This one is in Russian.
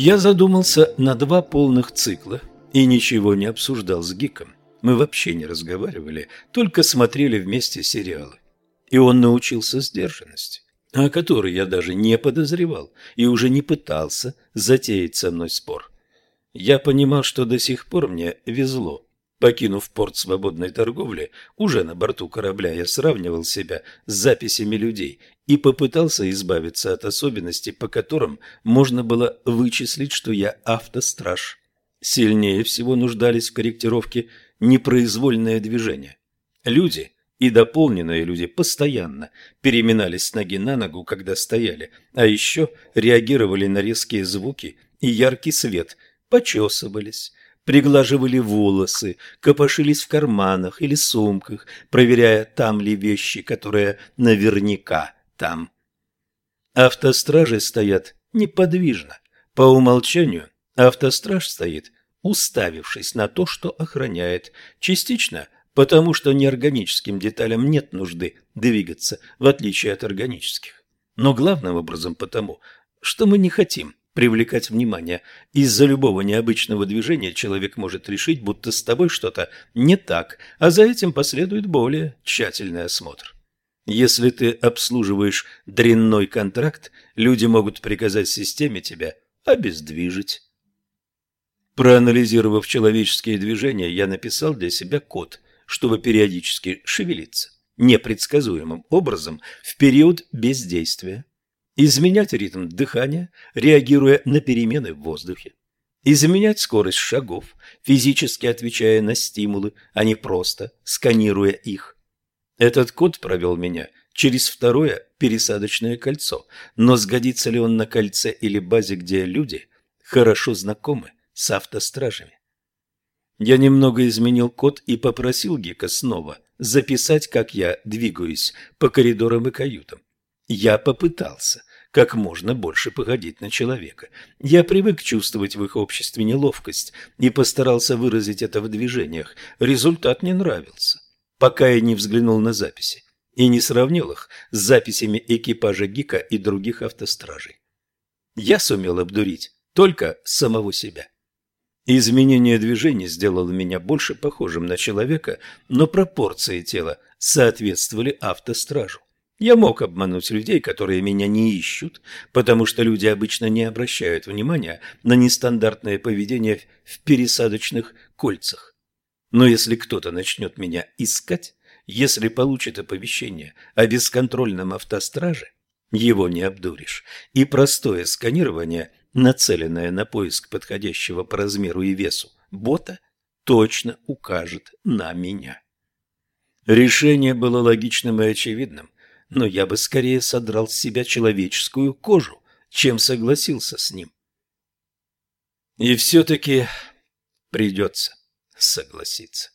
Я задумался на два полных цикла и ничего не обсуждал с Гиком. Мы вообще не разговаривали, только смотрели вместе сериалы. И он научился сдержанности, о которой я даже не подозревал и уже не пытался затеять со мной спор. Я понимал, что до сих пор мне везло. Покинув порт свободной торговли, уже на борту корабля я сравнивал себя с записями людей и попытался избавиться от особенностей, по которым можно было вычислить, что я автостраж. Сильнее всего нуждались в корректировке непроизвольное движение. Люди и дополненные люди постоянно переминались с ноги на ногу, когда стояли, а еще реагировали на резкие звуки и яркий свет, почесывались, приглаживали волосы, копошились в карманах или сумках, проверяя, там ли вещи, которые наверняка там. Автостражи стоят неподвижно. По умолчанию автостраж стоит уставившись на то, что охраняет, частично потому, что неорганическим деталям нет нужды двигаться, в отличие от органических. Но главным образом потому, что мы не хотим привлекать внимание. Из-за любого необычного движения человек может решить, будто с тобой что-то не так, а за этим последует более тщательный осмотр. Если ты обслуживаешь дрянной контракт, люди могут приказать системе тебя обездвижить. Проанализировав человеческие движения, я написал для себя код, чтобы периодически шевелиться непредсказуемым образом в период бездействия, изменять ритм дыхания, реагируя на перемены в воздухе, изменять скорость шагов, физически отвечая на стимулы, а не просто сканируя их. Этот код провел меня через второе пересадочное кольцо, но сгодится ли он на кольце или базе, где люди хорошо знакомы с автостражами. Я немного изменил код и попросил Гика снова записать, как я двигаюсь по коридорам и каютам. Я попытался как можно больше походить на человека. Я привык чувствовать в их обществе неловкость и постарался выразить это в движениях. Результат не нравился, пока я не взглянул на записи и не сравнил их с записями экипажа Гика и других автостражей. Я сумел обдурить только самого себя. Изменение движений сделало меня больше похожим на человека, но пропорции тела соответствовали автостражу. Я мог обмануть людей, которые меня не ищут, потому что люди обычно не обращают внимания на нестандартное поведение в пересадочных кольцах. Но если кто-то начнет меня искать, если получит оповещение о бесконтрольном автостраже, его не обдуришь, и простое сканирование нацеленная на поиск подходящего по размеру и весу бота, точно укажет на меня. Решение было логичным и очевидным, но я бы скорее содрал с себя человеческую кожу, чем согласился с ним. И все-таки придется согласиться.